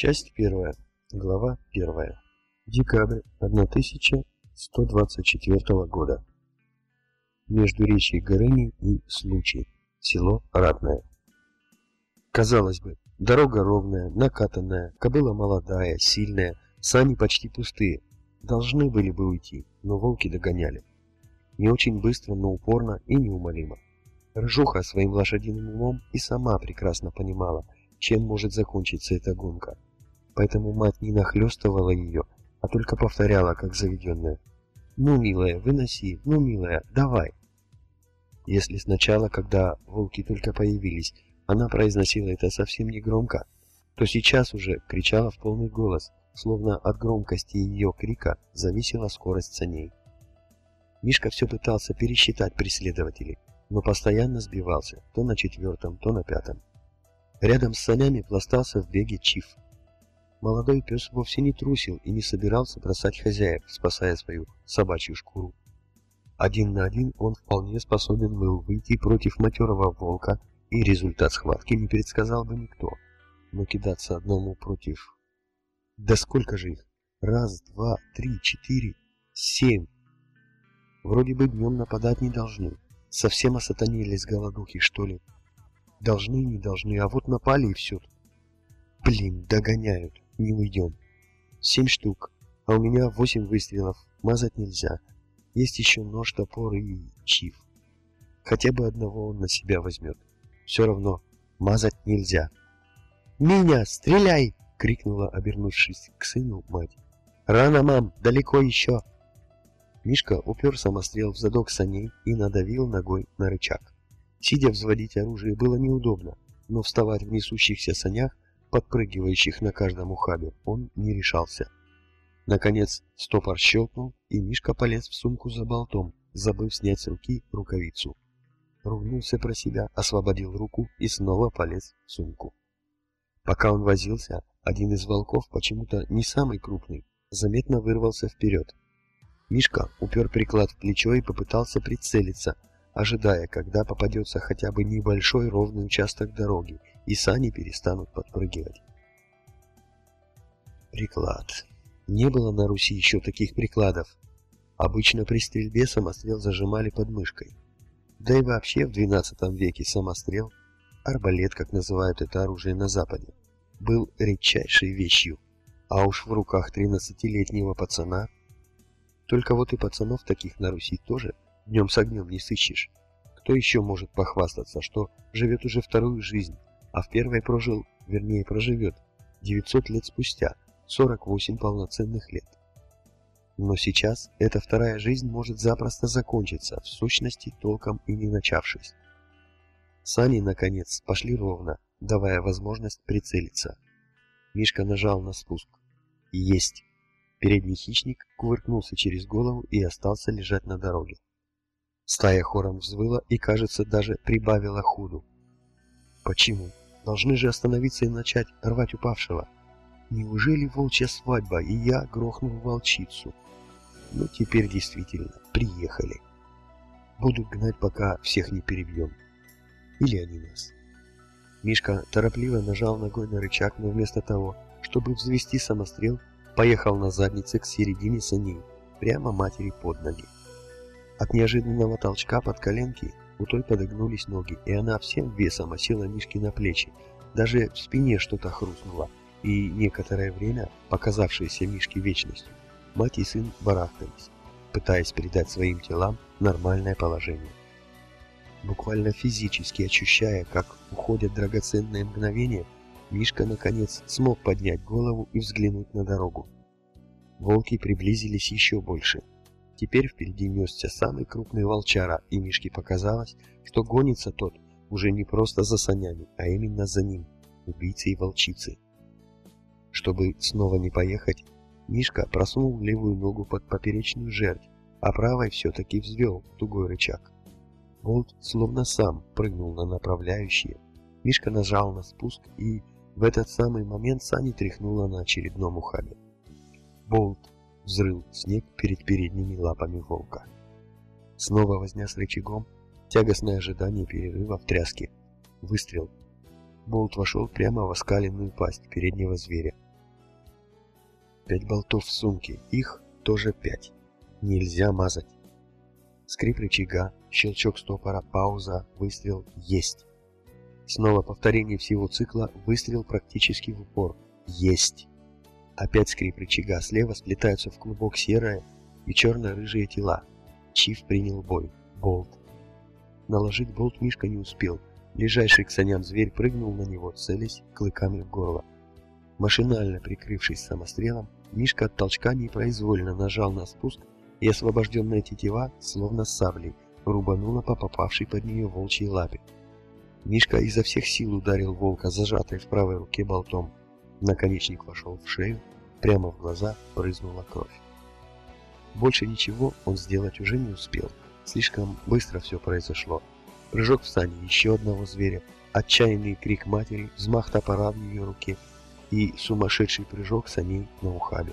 Часть первая. Глава первая. Декабрь 1124 года. Между речью Горыни и Случай. Село Ратное. Казалось бы, дорога ровная, накатанная, кобыла молодая, сильная, сани почти пустые. Должны были бы уйти, но волки догоняли. Не очень быстро, но упорно и неумолимо. Рыжуха своим лошадиным умом и сама прекрасно понимала, чем может закончиться эта гонка. Поэтому мать не нахлестывала ее, а только повторяла, как заведенная. «Ну, милая, выноси, ну, милая, давай!» Если сначала, когда волки только появились, она произносила это совсем не громко, то сейчас уже кричала в полный голос, словно от громкости ее крика зависела скорость саней. Мишка все пытался пересчитать преследователей, но постоянно сбивался, то на четвертом, то на пятом. Рядом с санями пластался в беге Чиф. Молодой пес вовсе не трусил и не собирался бросать хозяев, спасая свою собачью шкуру. Один на один он вполне способен был выйти против матерого волка, и результат схватки не предсказал бы никто. Но кидаться одному против... Да сколько же их? Раз, два, три, четыре, семь. Вроде бы днем нападать не должны. Совсем осатанели с голодухи, что ли? Должны, не должны, а вот напали и все. Блин, догоняют, не уйдем. Семь штук, а у меня восемь выстрелов, мазать нельзя. Есть еще нож, топор и чиф. Хотя бы одного он на себя возьмет. Все равно, мазать нельзя. «Меня, стреляй!» — крикнула, обернувшись к сыну, мать. «Рано, мам, далеко еще!» Мишка упер самострел в задок саней и надавил ногой на рычаг. Сидя взводить оружие было неудобно, но вставать в несущихся санях, подпрыгивающих на каждом ухабе, он не решался. Наконец стопор щелкнул, и Мишка полез в сумку за болтом, забыв снять с руки рукавицу. Ругнулся про себя, освободил руку и снова полез в сумку. Пока он возился, один из волков, почему-то не самый крупный, заметно вырвался вперед. Мишка упер приклад в плечо и попытался прицелиться, ожидая, когда попадется хотя бы небольшой ровный участок дороги, и сани перестанут подпрыгивать. Приклад. Не было на Руси еще таких прикладов. Обычно при стрельбе самострел зажимали под мышкой. Да и вообще в XII веке самострел, арбалет, как называют это оружие на Западе, был редчайшей вещью. А уж в руках 13-летнего пацана... Только вот и пацанов таких на Руси тоже Днем с огнем не сыщешь. Кто еще может похвастаться, что живет уже вторую жизнь, а в первой прожил, вернее проживет, 900 лет спустя, 48 полноценных лет. Но сейчас эта вторая жизнь может запросто закончиться, в сущности толком и не начавшись. Сани, наконец, пошли ровно, давая возможность прицелиться. Мишка нажал на спуск. Есть! Передний хищник кувыркнулся через голову и остался лежать на дороге. Стая хором взвыла и, кажется, даже прибавила худу. Почему? Должны же остановиться и начать рвать упавшего. Неужели волчья свадьба, и я грохнул волчицу? Ну, теперь действительно, приехали. Будут гнать, пока всех не перебьем. Или они нас. Мишка торопливо нажал ногой на рычаг, но вместо того, чтобы взвести самострел, поехал на заднице к середине саней, прямо матери под ноги. От неожиданного толчка под коленки у той подогнулись ноги, и она всем весом осела Мишке на плечи. Даже в спине что-то хрустнуло, и некоторое время, показавшееся Мишке вечностью, мать и сын барахтались, пытаясь передать своим телам нормальное положение. Буквально физически ощущая, как уходят драгоценные мгновения, Мишка наконец смог поднять голову и взглянуть на дорогу. Волки приблизились еще больше – Теперь впереди несся самый крупный волчара, и Мишке показалось, что гонится тот уже не просто за санями, а именно за ним, убийцей волчицы. Чтобы снова не поехать, Мишка просунул левую ногу под поперечную жердь, а правой все-таки взвел тугой рычаг. Болт словно сам прыгнул на направляющие. Мишка нажал на спуск, и в этот самый момент сани тряхнуло на очередном ухабе. Болт взрыл снег перед передними лапами волка. Снова возня с рычагом, тягостное ожидание перерыва в тряске. Выстрел. Болт вошел прямо в оскаленную пасть переднего зверя, Пять болтов в сумке, их тоже пять. Нельзя мазать. Скрип рычага, щелчок стопора, пауза, выстрел есть. Снова повторение всего цикла, выстрел практически в упор. Есть. Опять скрип рычага, слева сплетаются в клубок серое и черно-рыжие тела. Чиф принял бой. Болт. Наложить болт Мишка не успел. Ближайший к саням зверь прыгнул на него, целясь клыками в горло. Машинально прикрывшись самострелом, Мишка от толчка непроизвольно нажал на спуск и освобожденная тетива, словно саблей, рубанула по попавшей под нее волчьей лапе. Мишка изо всех сил ударил волка, зажатой в правой руке болтом. Наконечник вошел в шею, прямо в глаза брызнула кровь. Больше ничего он сделать уже не успел. Слишком быстро все произошло. Прыжок в сани еще одного зверя, отчаянный крик матери, взмах топора в ее руке и сумасшедший прыжок саней на ухабе.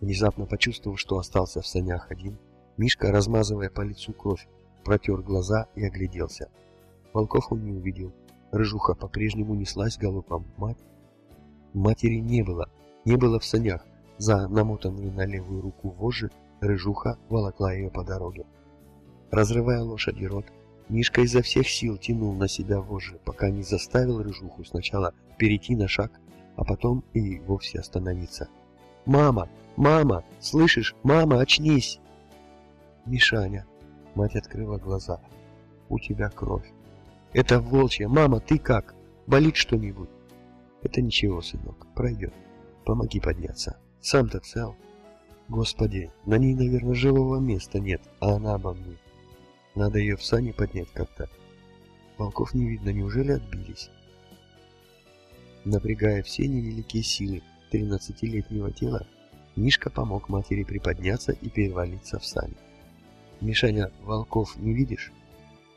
Внезапно почувствовав, что остался в санях один, Мишка, размазывая по лицу кровь, протер глаза и огляделся. Волков он не увидел. Рыжуха по-прежнему неслась галопом. Мать? Матери не было. Не было в санях. За намотанные на левую руку вожжи Рыжуха волокла ее по дороге. Разрывая лошади рот, Мишка изо всех сил тянул на себя вожжи, пока не заставил Рыжуху сначала перейти на шаг, а потом и вовсе остановиться. «Мама! Мама! Слышишь? Мама, очнись!» «Мишаня!» Мать открыла глаза. «У тебя кровь!» «Это волчья! Мама, ты как? Болит что-нибудь?» «Это ничего, сынок, пройдет. Помоги подняться. Сам-то цел?» «Господи, на ней, наверное, живого места нет, а она обо мне. Надо ее в сани поднять как-то. Волков не видно, неужели отбились?» Напрягая все невеликие силы тринадцатилетнего тела, Мишка помог матери приподняться и перевалиться в сани. «Мишаня, волков не видишь?»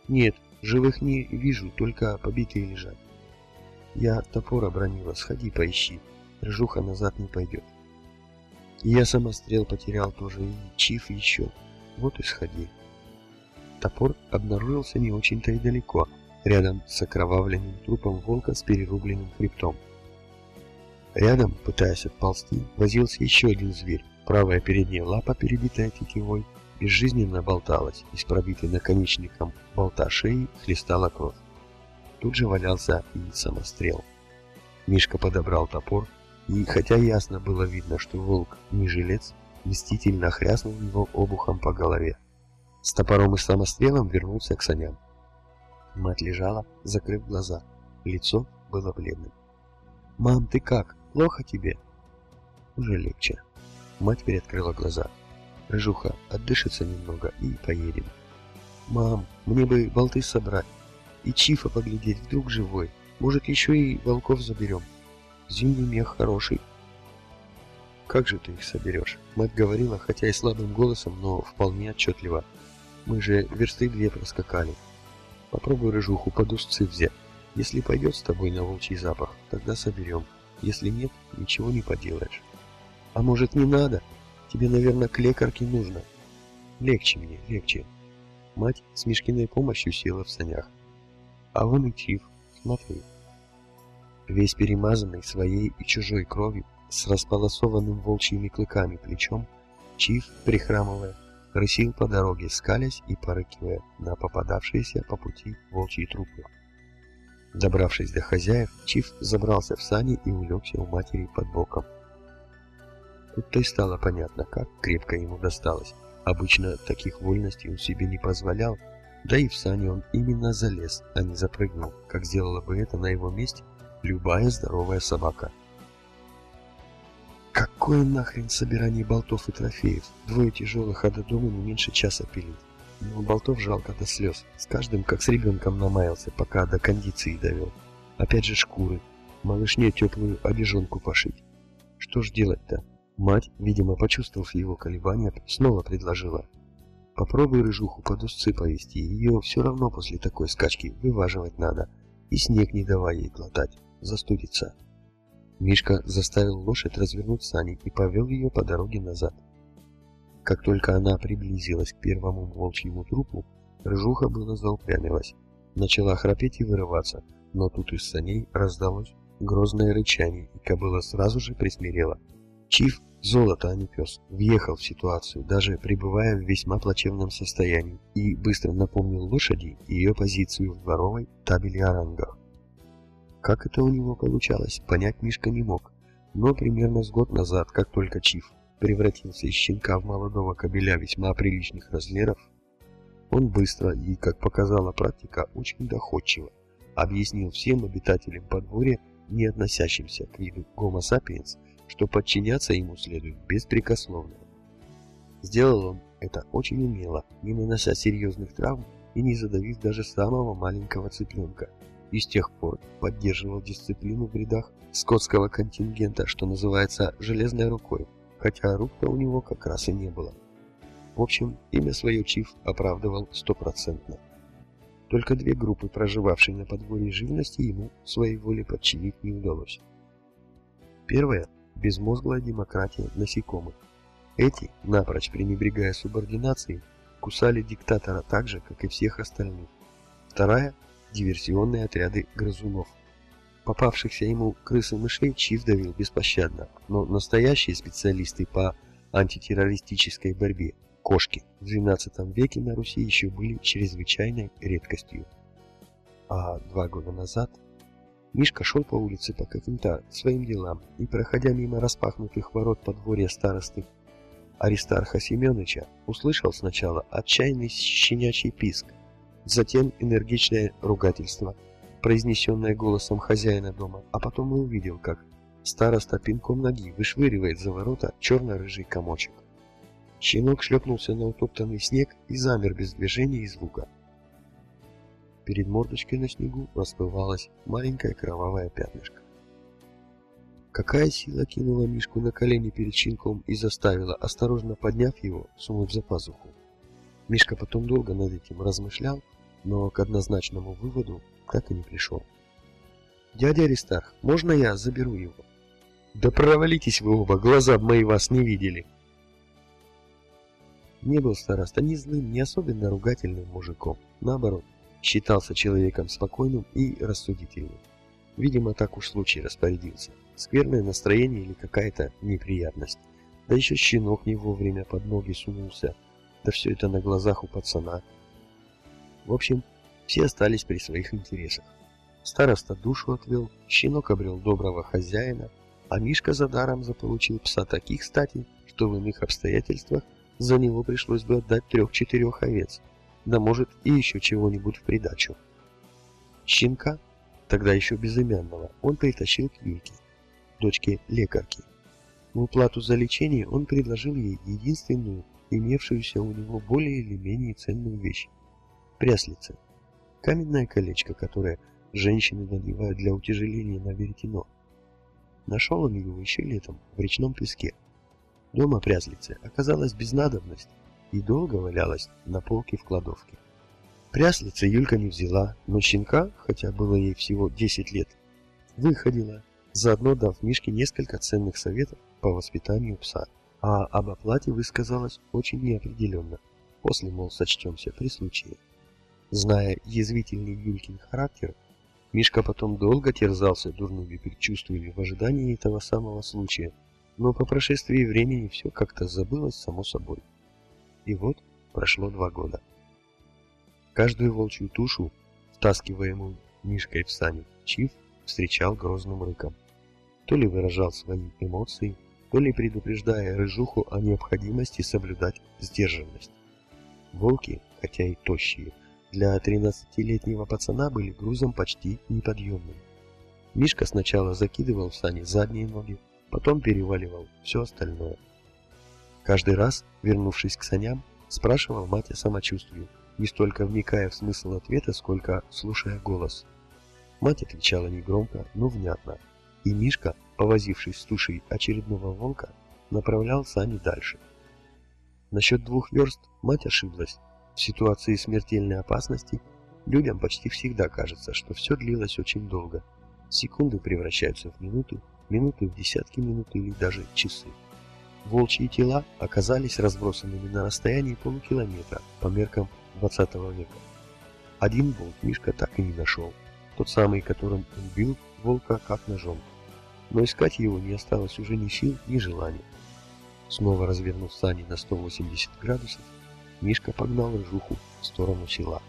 «Нет, живых не вижу, только побитые лежат». «Я топор обронила, сходи поищи, ржуха назад не пойдет». И я самострел потерял тоже, и чиф еще. Вот и сходи. Топор обнаружился не очень-то и далеко, рядом с окровавленным трупом волка с перерубленным хребтом. Рядом, пытаясь отползти, возился еще один зверь. Правая передняя лапа, перебитая тетивой, безжизненно болталась, из пробитой наконечником болта шеи хлестала кровь. Тут же валялся и самострел. Мишка подобрал топор, и хотя ясно было видно, что волк не жилец, мстительно хряснул его обухом по голове. С топором и самострелом вернулся к саням. Мать лежала, закрыв глаза. Лицо было бледным. «Мам, ты как?» Плохо тебе? Уже легче. Мать переоткрыла глаза. Рыжуха, отдышится немного и поедем. Мам, мне бы болты собрать. И Чифа поглядеть, вдруг живой. Может, еще и волков заберем. Зимний мех хороший. Как же ты их соберешь? Мать говорила, хотя и слабым голосом, но вполне отчетливо. Мы же версты две проскакали. Попробуй рыжуху под узцы взять. Если пойдет с тобой на волчий запах, тогда соберем. Если нет, ничего не поделаешь. А может не надо? Тебе, наверное, к лекарке нужно. Легче мне, легче. Мать с Мишкиной помощью села в санях. А вон и Чиф, смотри. Весь перемазанный своей и чужой кровью, с располосованным волчьими клыками плечом, Чиф, прихрамывая, рысил по дороге, скалясь и порыкивая на попадавшиеся по пути волчьи трупы. Добравшись до хозяев, Чиф забрался в сани и улегся у матери под боком. Тут-то и стало понятно, как крепко ему досталось. Обычно таких вольностей он себе не позволял, да и в сани он именно залез, а не запрыгнул, как сделала бы это на его месте любая здоровая собака. Какое нахрен собирание болтов и трофеев? Двое тяжелых, а до дома не меньше часа пилить. Но болтов жалко до слез. С каждым, как с ребенком, намаялся, пока до кондиции довел. Опять же шкуры. Малышне теплую одежонку пошить. Что ж делать-то? Мать, видимо, почувствовав его колебания, снова предложила. Попробуй рыжуху под узцы повести, ее все равно после такой скачки вываживать надо. И снег не давай ей глотать, застудится. Мишка заставил лошадь развернуть сани и повел ее по дороге назад. Как только она приблизилась к первому волчьему трупу, рыжуха было заупрямилась. Начала храпеть и вырываться, но тут из саней раздалось грозное рычание, и кобыла сразу же присмирела. Чиф, золото, а не пес, въехал в ситуацию, даже пребывая в весьма плачевном состоянии, и быстро напомнил лошади ее позицию в дворовой табели о рангах. Как это у него получалось, понять Мишка не мог, но примерно с год назад, как только Чиф превратился из щенка в молодого кобеля весьма приличных размеров, он быстро и, как показала практика, очень доходчиво объяснил всем обитателям подворья, не относящимся к виду Homo sapiens, что подчиняться ему следует беспрекословно. Сделал он это очень умело, не нанося серьезных травм и не задавив даже самого маленького цыпленка, и с тех пор поддерживал дисциплину в рядах скотского контингента, что называется «железной рукой», хотя рук-то у него как раз и не было. В общем, имя свое Чиф оправдывал стопроцентно. Только две группы, проживавшие на подворье живности, ему своей воле подчинить не удалось. Первая – безмозглая демократия насекомых. Эти, напрочь пренебрегая субординацией, кусали диктатора так же, как и всех остальных. Вторая – диверсионные отряды грызунов. Попавшихся ему крыс и мышей Чиф давил беспощадно, но настоящие специалисты по антитеррористической борьбе Кошки в XII веке на Руси еще были чрезвычайной редкостью. А два года назад Мишка шел по улице по каким-то своим делам и, проходя мимо распахнутых ворот подворья старосты Аристарха Семеновича, услышал сначала отчаянный щенячий писк, затем энергичное ругательство, произнесенное голосом хозяина дома, а потом и увидел, как староста пинком ноги вышвыривает за ворота черно-рыжий комочек. Щенок шлепнулся на утоптанный снег и замер без движения и звука. Перед мордочкой на снегу расплывалось маленькое кровавое пятнышко. Какая сила кинула Мишку на колени перед щенком и заставила, осторожно подняв его, сунуть за пазуху. Мишка потом долго над этим размышлял, но к однозначному выводу так и не пришел. «Дядя Аристарх, можно я заберу его?» «Да провалитесь вы оба, глаза мои вас не видели!» Не был староста ни злым, ни особенно ругательным мужиком. Наоборот, считался человеком спокойным и рассудительным. Видимо, так уж случай распорядился. Скверное настроение или какая-то неприятность. Да еще щенок не вовремя под ноги сунулся. Да все это на глазах у пацана. В общем, все остались при своих интересах. Староста душу отвел, щенок обрел доброго хозяина, а Мишка за даром заполучил пса таких статей, что в иных обстоятельствах за него пришлось бы отдать трех-четырех овец, да может и еще чего-нибудь в придачу. Щенка, тогда еще безымянного, он притащил к Юльке, дочке лекарки. В уплату за лечение он предложил ей единственную, имевшуюся у него более или менее ценную вещь – пряслица. Каменное колечко, которое женщины надевают для утяжеления на веретено. Нашел он его еще летом в речном песке. Дома пряслицы оказалась без надобности и долго валялась на полке в кладовке. Пряслицы Юлька не взяла, но щенка, хотя было ей всего 10 лет, выходила, заодно дав Мишке несколько ценных советов по воспитанию пса, а об оплате высказалась очень неопределенно. После, мол, сочтемся при случае. Зная язвительный Юлькин характер, Мишка потом долго терзался дурными предчувствиями в ожидании этого самого случая – но по прошествии времени все как-то забылось само собой. И вот прошло два года. Каждую волчью тушу, втаскиваемую Мишкой в сани, Чиф встречал грозным рыком. То ли выражал свои эмоции, то ли предупреждая рыжуху о необходимости соблюдать сдержанность. Волки, хотя и тощие, для 13-летнего пацана были грузом почти неподъемным. Мишка сначала закидывал в сани задние ноги, потом переваливал все остальное. Каждый раз, вернувшись к саням, спрашивал мать о самочувствии, не столько вникая в смысл ответа, сколько слушая голос. Мать отвечала негромко, но внятно, и Мишка, повозившись с тушей очередного волка, направлял сани дальше. Насчет двух верст мать ошиблась. В ситуации смертельной опасности людям почти всегда кажется, что все длилось очень долго. Секунды превращаются в минуты, минуты в десятки минут или даже часы. Волчьи тела оказались разбросанными на расстоянии полукилометра по меркам 20 века. Один волк Мишка так и не нашел, тот самый, которым он бил волка как ножом. но искать его не осталось уже ни сил, ни желания. Снова развернув сани на 180 градусов, Мишка погнал рыжуху в сторону села.